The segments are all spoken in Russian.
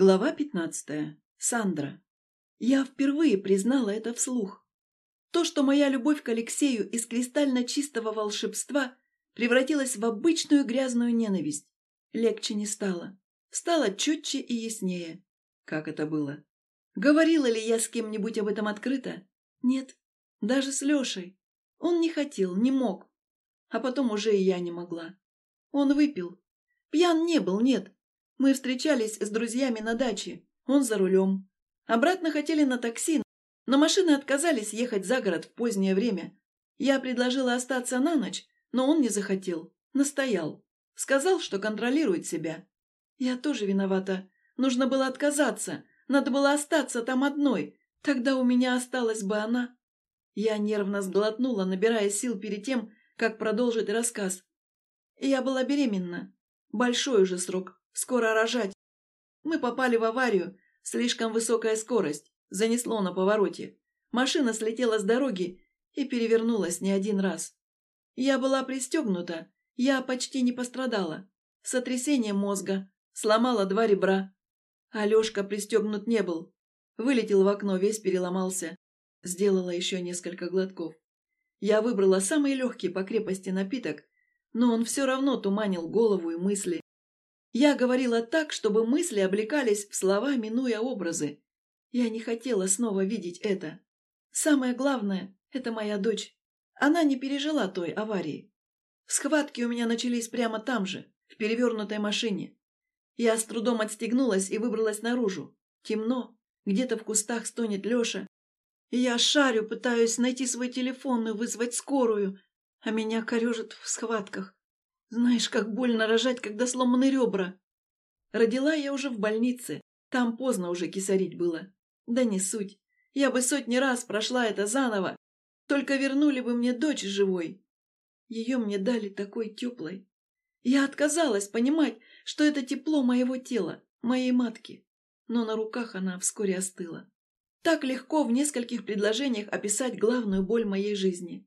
Глава пятнадцатая. Сандра. Я впервые признала это вслух. То, что моя любовь к Алексею из кристально чистого волшебства превратилась в обычную грязную ненависть, легче не стало. Стало четче и яснее. Как это было? Говорила ли я с кем-нибудь об этом открыто? Нет. Даже с Лешей. Он не хотел, не мог. А потом уже и я не могла. Он выпил. Пьян не был, нет. Мы встречались с друзьями на даче. Он за рулем. Обратно хотели на такси, но машины отказались ехать за город в позднее время. Я предложила остаться на ночь, но он не захотел. Настоял. Сказал, что контролирует себя. Я тоже виновата. Нужно было отказаться. Надо было остаться там одной. Тогда у меня осталась бы она. Я нервно сглотнула, набирая сил перед тем, как продолжить рассказ. Я была беременна. Большой уже срок. Скоро рожать. Мы попали в аварию. Слишком высокая скорость. Занесло на повороте. Машина слетела с дороги и перевернулась не один раз. Я была пристегнута. Я почти не пострадала. Сотрясение мозга. Сломала два ребра. Алешка пристегнут не был. Вылетел в окно, весь переломался. Сделала еще несколько глотков. Я выбрала самый легкий по крепости напиток, но он все равно туманил голову и мысли. Я говорила так, чтобы мысли облекались в слова, минуя образы. Я не хотела снова видеть это. Самое главное — это моя дочь. Она не пережила той аварии. Схватки у меня начались прямо там же, в перевернутой машине. Я с трудом отстегнулась и выбралась наружу. Темно, где-то в кустах стонет Леша. Я шарю, пытаюсь найти свой телефон и вызвать скорую, а меня корежит в схватках. Знаешь, как больно рожать, когда сломаны ребра. Родила я уже в больнице. Там поздно уже кисарить было. Да не суть. Я бы сотни раз прошла это заново. Только вернули бы мне дочь живой. Ее мне дали такой теплой. Я отказалась понимать, что это тепло моего тела, моей матки. Но на руках она вскоре остыла. Так легко в нескольких предложениях описать главную боль моей жизни.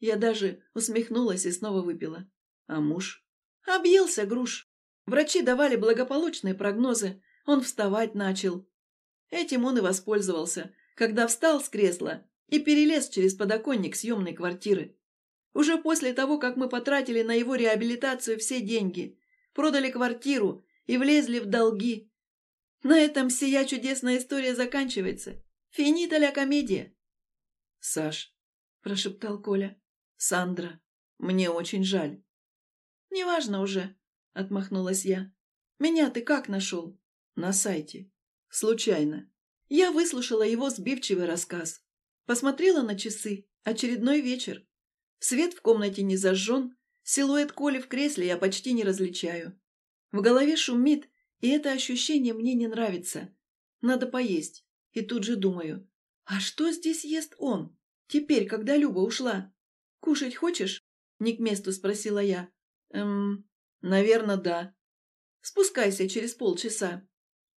Я даже усмехнулась и снова выпила. А муж? Объелся груш. Врачи давали благополучные прогнозы. Он вставать начал. Этим он и воспользовался, когда встал с кресла и перелез через подоконник съемной квартиры. Уже после того, как мы потратили на его реабилитацию все деньги, продали квартиру и влезли в долги. На этом сия чудесная история заканчивается. Финита ля комедия. «Саш», — прошептал Коля, — «Сандра, мне очень жаль». «Неважно уже», — отмахнулась я. «Меня ты как нашел?» «На сайте. Случайно». Я выслушала его сбивчивый рассказ. Посмотрела на часы. Очередной вечер. Свет в комнате не зажжен. Силуэт Коли в кресле я почти не различаю. В голове шумит, и это ощущение мне не нравится. Надо поесть. И тут же думаю, а что здесь ест он? Теперь, когда Люба ушла. «Кушать хочешь?» — не к месту спросила я. Эм, наверное, да. Спускайся через полчаса.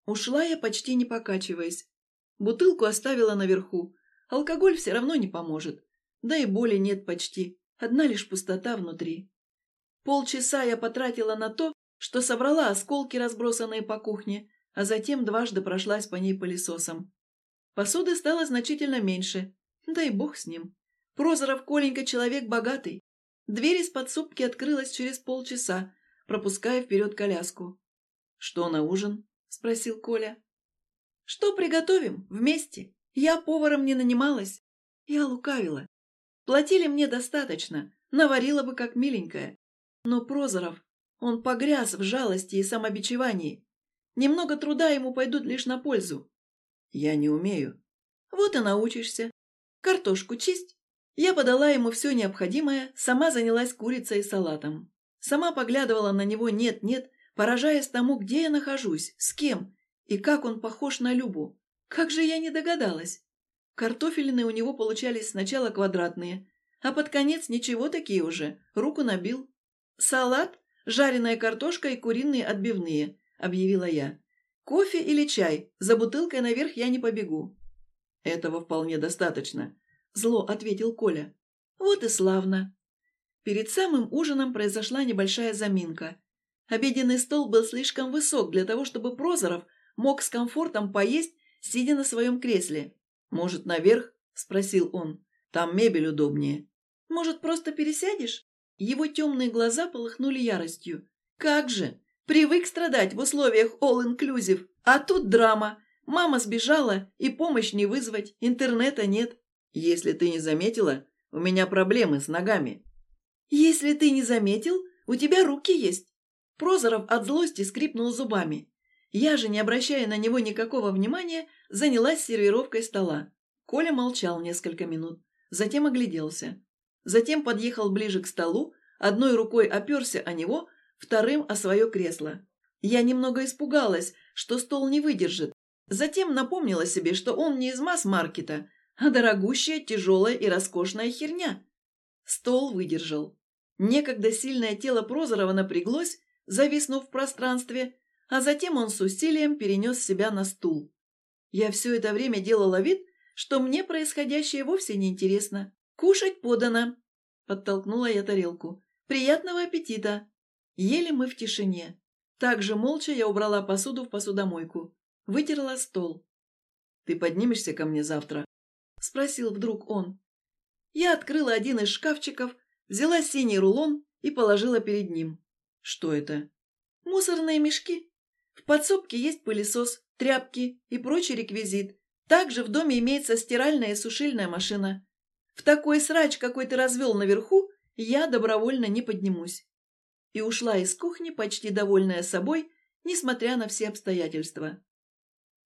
Ушла я, почти не покачиваясь. Бутылку оставила наверху. Алкоголь все равно не поможет. Да и боли нет почти. Одна лишь пустота внутри. Полчаса я потратила на то, что собрала осколки, разбросанные по кухне, а затем дважды прошлась по ней пылесосом. Посуды стало значительно меньше. Да и бог с ним. Прозоров Коленька человек богатый. Дверь из подсобки открылась через полчаса, пропуская вперед коляску. «Что на ужин?» – спросил Коля. «Что приготовим? Вместе. Я поваром не нанималась. Я лукавила. Платили мне достаточно, наварила бы как миленькая. Но Прозоров, он погряз в жалости и самобичевании. Немного труда ему пойдут лишь на пользу. Я не умею. Вот и научишься. Картошку чисть, я подала ему все необходимое, сама занялась курицей и салатом. Сама поглядывала на него нет-нет, поражаясь тому, где я нахожусь, с кем и как он похож на Любу. Как же я не догадалась. Картофелины у него получались сначала квадратные, а под конец ничего такие уже, руку набил. «Салат, жареная картошка и куриные отбивные», — объявила я. «Кофе или чай? За бутылкой наверх я не побегу». «Этого вполне достаточно», – зло ответил Коля. «Вот и славно». Перед самым ужином произошла небольшая заминка. Обеденный стол был слишком высок для того, чтобы Прозоров мог с комфортом поесть, сидя на своем кресле. «Может, наверх?» – спросил он. «Там мебель удобнее». «Может, просто пересядешь?» Его темные глаза полыхнули яростью. «Как же! Привык страдать в условиях all-inclusive, а тут драма. Мама сбежала, и помощь не вызвать, интернета нет». «Если ты не заметила, у меня проблемы с ногами». «Если ты не заметил, у тебя руки есть». Прозоров от злости скрипнул зубами. Я же, не обращая на него никакого внимания, занялась сервировкой стола. Коля молчал несколько минут, затем огляделся. Затем подъехал ближе к столу, одной рукой оперся о него, вторым о свое кресло. Я немного испугалась, что стол не выдержит. Затем напомнила себе, что он не из масс-маркета, а дорогущая, тяжелая и роскошная херня. Стол выдержал. Некогда сильное тело Прозорова напряглось, зависнув в пространстве, а затем он с усилием перенес себя на стул. Я все это время делала вид, что мне происходящее вовсе не интересно. «Кушать подано!» – подтолкнула я тарелку. «Приятного аппетита!» Ели мы в тишине. Также молча я убрала посуду в посудомойку. Вытерла стол. «Ты поднимешься ко мне завтра?» – спросил вдруг он. Я открыла один из шкафчиков, взяла синий рулон и положила перед ним. «Что это?» «Мусорные мешки. В подсобке есть пылесос, тряпки и прочий реквизит. Также в доме имеется стиральная и сушильная машина. В такой срач, какой ты развел наверху, я добровольно не поднимусь. И ушла из кухни, почти довольная собой, несмотря на все обстоятельства.